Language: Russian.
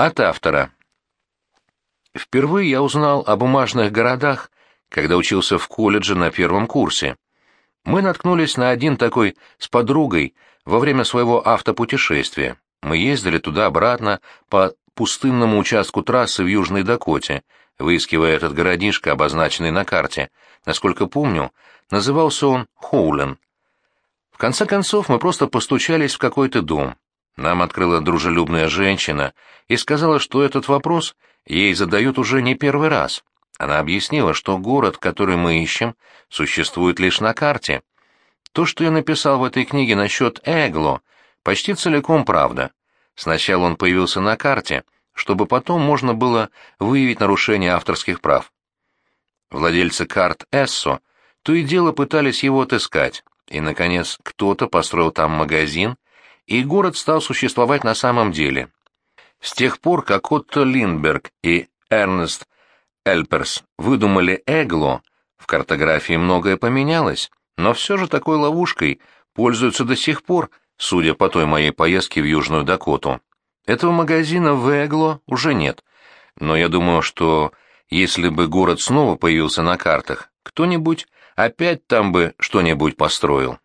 От автора. Впервые я узнал о бумажных городах, когда учился в колледже на первом курсе. Мы наткнулись на один такой с подругой во время своего автопутешествия. Мы ездили туда-обратно по пустынному участку трассы в Южной Дакоте, выискивая этот городишко, обозначенный на карте. Насколько помню, назывался он Хоулен. В конце концов мы просто постучались в какой-то дом. Нам открыла дружелюбная женщина и сказала, что этот вопрос ей задают уже не первый раз. Она объяснила, что город, который мы ищем, существует лишь на карте. То, что я написал в этой книге насчет Эгло, почти целиком правда. Сначала он появился на карте, чтобы потом можно было выявить нарушение авторских прав. Владельцы карт Эссо то и дело пытались его отыскать, и, наконец, кто-то построил там магазин — и город стал существовать на самом деле. С тех пор, как Отто Линдберг и Эрнест Эльперс выдумали Эгло, в картографии многое поменялось, но все же такой ловушкой пользуются до сих пор, судя по той моей поездке в Южную Дакоту. Этого магазина в Эгло уже нет, но я думаю, что если бы город снова появился на картах, кто-нибудь опять там бы что-нибудь построил.